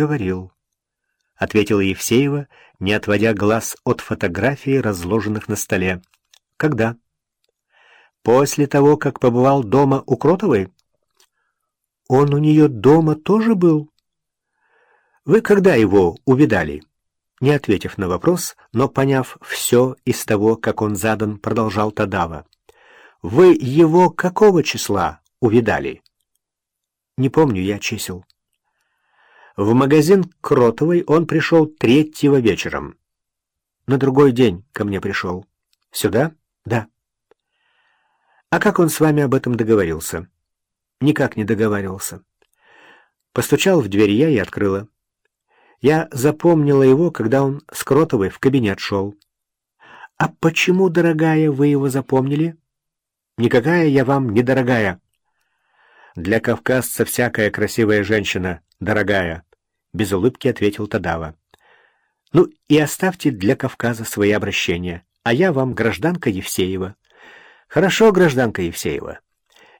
говорил», — ответила Евсеева, не отводя глаз от фотографий, разложенных на столе. «Когда?» «После того, как побывал дома у Кротовой?» «Он у нее дома тоже был?» «Вы когда его увидали?» Не ответив на вопрос, но поняв все из того, как он задан, продолжал Тадава. «Вы его какого числа увидали?» «Не помню я чисел». В магазин Кротовой он пришел третьего вечером. На другой день ко мне пришел. Сюда? Да. А как он с вами об этом договорился? Никак не договаривался. Постучал в дверь я и открыла. Я запомнила его, когда он с Кротовой в кабинет шел. «А почему, дорогая, вы его запомнили?» «Никакая я вам не дорогая». «Для кавказца всякая красивая женщина дорогая», — без улыбки ответил Тадава. «Ну и оставьте для Кавказа свои обращения, а я вам гражданка Евсеева». «Хорошо, гражданка Евсеева.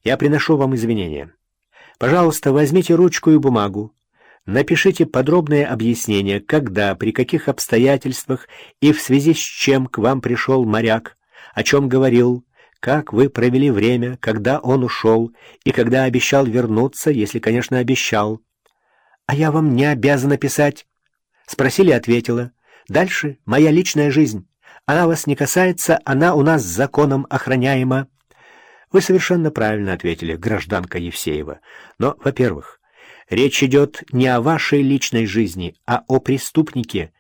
Я приношу вам извинения. Пожалуйста, возьмите ручку и бумагу, Напишите подробное объяснение, когда, при каких обстоятельствах и в связи с чем к вам пришел моряк, о чем говорил, как вы провели время, когда он ушел и когда обещал вернуться, если, конечно, обещал. А я вам не обязана писать. Спросили, ответила. Дальше моя личная жизнь. Она вас не касается, она у нас законом охраняема. Вы совершенно правильно ответили, гражданка Евсеева. Но, во-первых, Речь идет не о вашей личной жизни, а о преступнике,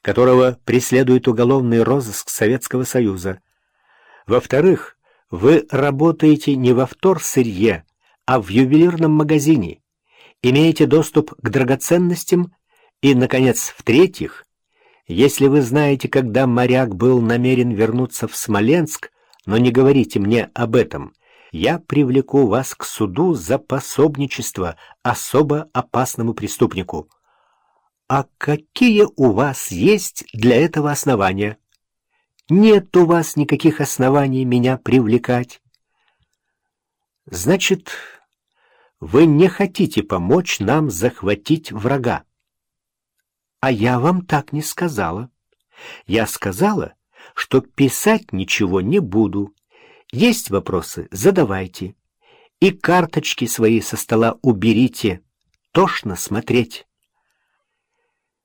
которого преследует уголовный розыск Советского Союза. Во-вторых, вы работаете не во вторсырье, а в ювелирном магазине, имеете доступ к драгоценностям и, наконец, в-третьих, если вы знаете, когда моряк был намерен вернуться в Смоленск, но не говорите мне об этом, я привлеку вас к суду за пособничество особо опасному преступнику. А какие у вас есть для этого основания? Нет у вас никаких оснований меня привлекать. Значит, вы не хотите помочь нам захватить врага. А я вам так не сказала. Я сказала, что писать ничего не буду есть вопросы? Задавайте. И карточки свои со стола уберите. Тошно смотреть.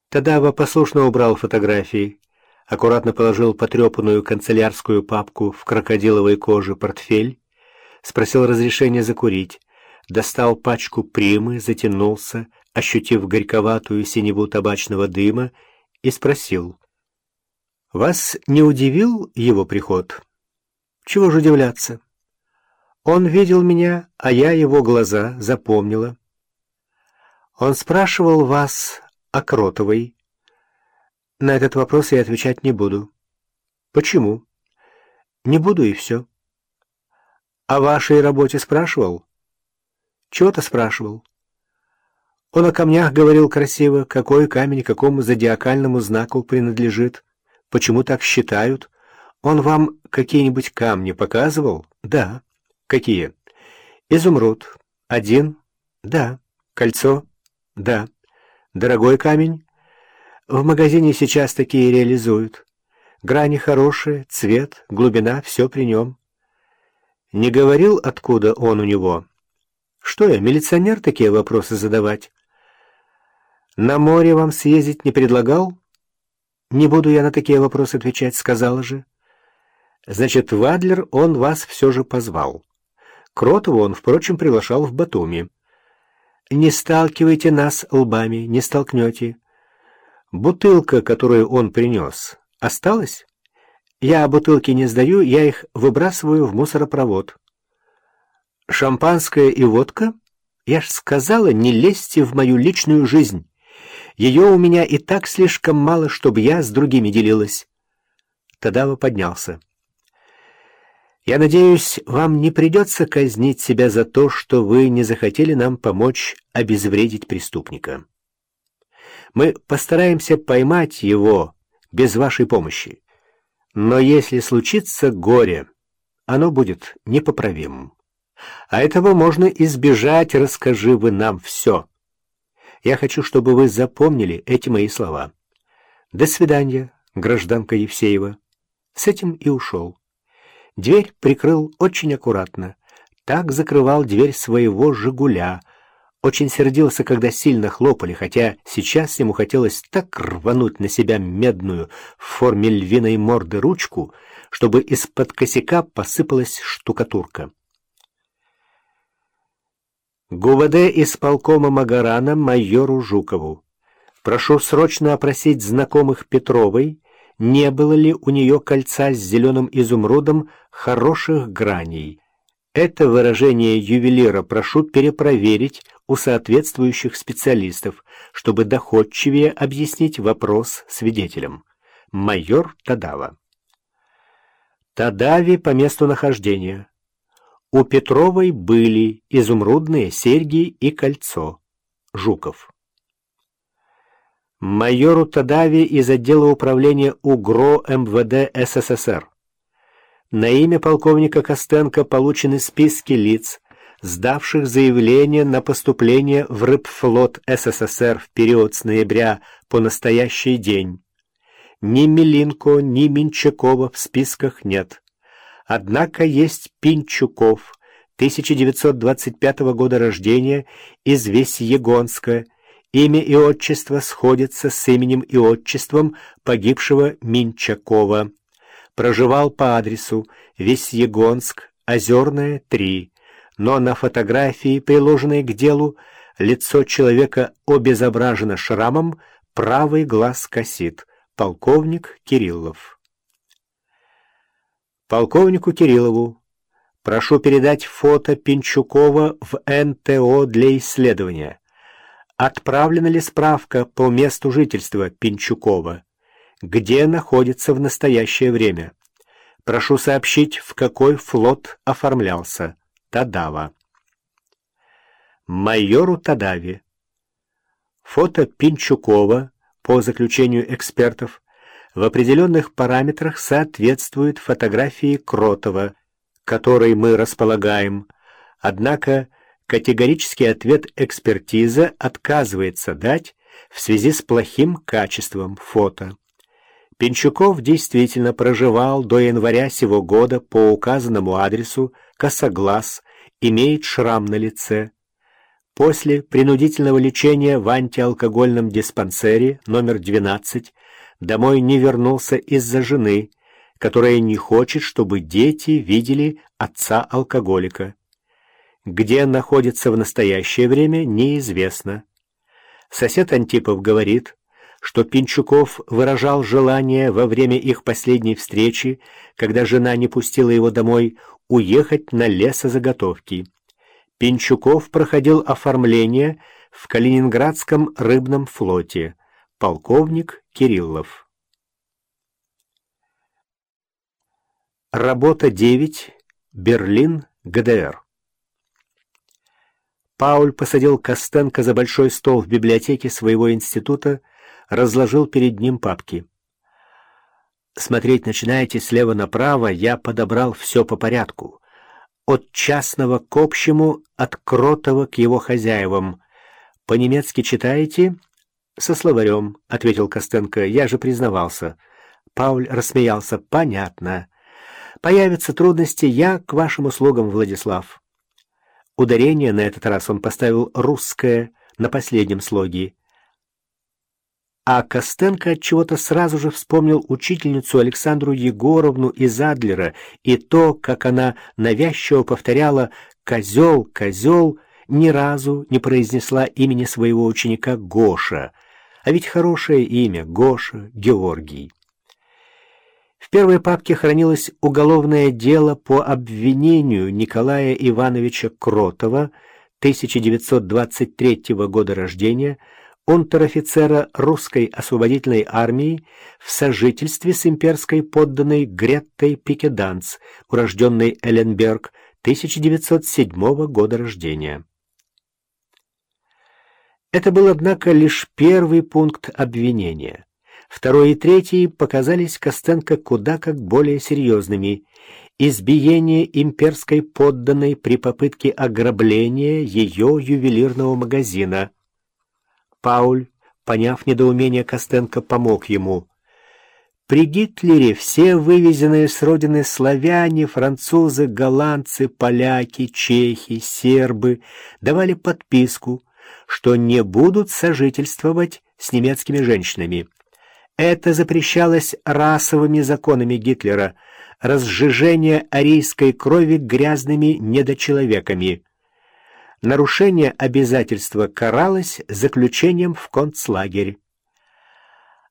Тадава послушно убрал фотографии, аккуратно положил потрепанную канцелярскую папку в крокодиловой коже портфель, спросил разрешения закурить, достал пачку примы, затянулся, ощутив горьковатую синеву табачного дыма, и спросил. «Вас не удивил его приход?» Чего же удивляться? Он видел меня, а я его глаза запомнила. Он спрашивал вас о Кротовой. На этот вопрос я отвечать не буду. Почему? Не буду и все. О вашей работе спрашивал? Чего-то спрашивал. Он о камнях говорил красиво, какой камень какому зодиакальному знаку принадлежит, почему так считают, он вам какие-нибудь камни показывал? Да. Какие? Изумруд. Один? Да. Кольцо? Да. Дорогой камень? В магазине сейчас такие реализуют. Грани хорошие, цвет, глубина, все при нем. Не говорил, откуда он у него? Что я, милиционер, такие вопросы задавать? На море вам съездить не предлагал? Не буду я на такие вопросы отвечать, сказала же. Значит, Вадлер он вас все же позвал. Кротову он, впрочем, приглашал в Батуми. Не сталкивайте нас лбами, не столкнете. Бутылка, которую он принес, осталась? Я бутылки не сдаю, я их выбрасываю в мусоропровод. Шампанское и водка? Я ж сказала, не лезьте в мою личную жизнь. Ее у меня и так слишком мало, чтобы я с другими делилась. Тадава поднялся. Я надеюсь, вам не придется казнить себя за то, что вы не захотели нам помочь обезвредить преступника. Мы постараемся поймать его без вашей помощи. Но если случится горе, оно будет непоправимым. А этого можно избежать, расскажи вы нам все. Я хочу, чтобы вы запомнили эти мои слова. До свидания, гражданка Евсеева. С этим и ушел. Дверь прикрыл очень аккуратно. Так закрывал дверь своего «Жигуля», очень сердился, когда сильно хлопали, хотя сейчас ему хотелось так рвануть на себя медную в форме львиной морды ручку, чтобы из-под косяка посыпалась штукатурка. ГУВД исполкома Магарана майору Жукову. Прошу срочно опросить знакомых Петровой, не было ли у нее кольца с зеленым изумрудом хороших граней. Это выражение ювелира прошу перепроверить у соответствующих специалистов, чтобы доходчивее объяснить вопрос свидетелям. Майор Тадава. Тадави по месту нахождения. У Петровой были изумрудные серьги и кольцо. Жуков. Майору Тадави из отдела управления УГРО МВД СССР. На имя полковника Костенко получены списки лиц, сдавших заявление на поступление в рыбфлот СССР в период с ноября по настоящий день. Ни Милинко, ни Минчакова в списках нет. Однако есть Пинчуков, 1925 года рождения, из Весьегонска. Имя и отчество сходятся с именем и отчеством погибшего Минчакова. Проживал по адресу Весьегонск, Озерная, 3 но на фотографии, приложенной к делу, лицо человека обезображено шрамом, правый глаз косит. Полковник Кириллов. Полковнику Кириллову прошу передать фото Пинчукова в НТО для исследования. Отправлена ли справка по месту жительства Пинчукова? Где находится в настоящее время? Прошу сообщить, в какой флот оформлялся. Тадава. Майору Тадави. Фото Пинчукова, по заключению экспертов, в определенных параметрах соответствует фотографии Кротова, которой мы располагаем, однако категорический ответ экспертиза отказывается дать в связи с плохим качеством фото. Пинчуков действительно проживал до января сего года по указанному адресу косоглаз, имеет шрам на лице. После принудительного лечения в антиалкогольном диспансере номер 12 домой не вернулся из-за жены, которая не хочет, чтобы дети видели отца-алкоголика. Где находится в настоящее время, неизвестно. Сосед Антипов говорит, что Пинчуков выражал желание во время их последней встречи, когда жена не пустила его домой, уехать на лесозаготовки. Пинчуков проходил оформление в Калининградском рыбном флоте. Полковник Кириллов. Работа 9. Берлин, ГДР. Пауль посадил Костенко за большой стол в библиотеке своего института, разложил перед ним папки. Смотреть начинаете слева направо, я подобрал все по порядку. От частного к общему, от Кротова к его хозяевам. По-немецки читаете? Со словарем, — ответил Костенко, — я же признавался. Пауль рассмеялся. Понятно. Появятся трудности, я к вашим услугам, Владислав. Ударение на этот раз он поставил русское на последнем слоге. А Костенко от чего-то сразу же вспомнил учительницу Александру Егоровну из Адлера и то, как она навязчиво повторяла «козел, козел», ни разу не произнесла имени своего ученика Гоша. А ведь хорошее имя — Гоша, Георгий. В первой папке хранилось уголовное дело по обвинению Николая Ивановича Кротова, 1923 года рождения, унтер-офицера русской освободительной армии в сожительстве с имперской подданной Греттой Пикеданц, урожденной Эленберг, 1907 года рождения. Это был, однако, лишь первый пункт обвинения. Второй и третий показались Костенко куда как более серьезными. Избиение имперской подданной при попытке ограбления ее ювелирного магазина – Пауль, поняв недоумение Костенко, помог ему. При Гитлере все вывезенные с родины славяне, французы, голландцы, поляки, чехи, сербы давали подписку, что не будут сожительствовать с немецкими женщинами. Это запрещалось расовыми законами Гитлера, разжижение арийской крови грязными недочеловеками. Нарушение обязательства каралось заключением в концлагерь.